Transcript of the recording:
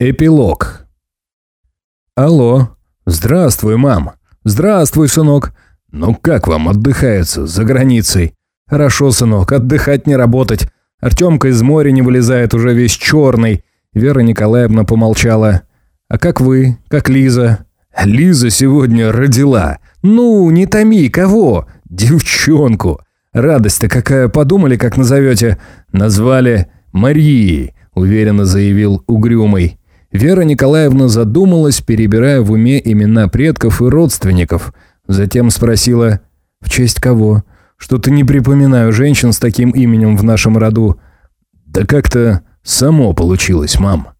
Эпилог. Алло. Здравствуй, мам. Здравствуй, сынок. Ну как вам отдыхается за границей? Хорошо, сынок, отдыхать не работать. Артемка из моря не вылезает, уже весь черный. Вера Николаевна помолчала. А как вы? Как Лиза? Лиза сегодня родила. Ну, не томи, кого? Девчонку. Радость-то какая, подумали, как назовете? Назвали Марией, уверенно заявил Угрюмый. Вера Николаевна задумалась, перебирая в уме имена предков и родственников. Затем спросила «В честь кого?» «Что-то не припоминаю женщин с таким именем в нашем роду». «Да как-то само получилось, мам».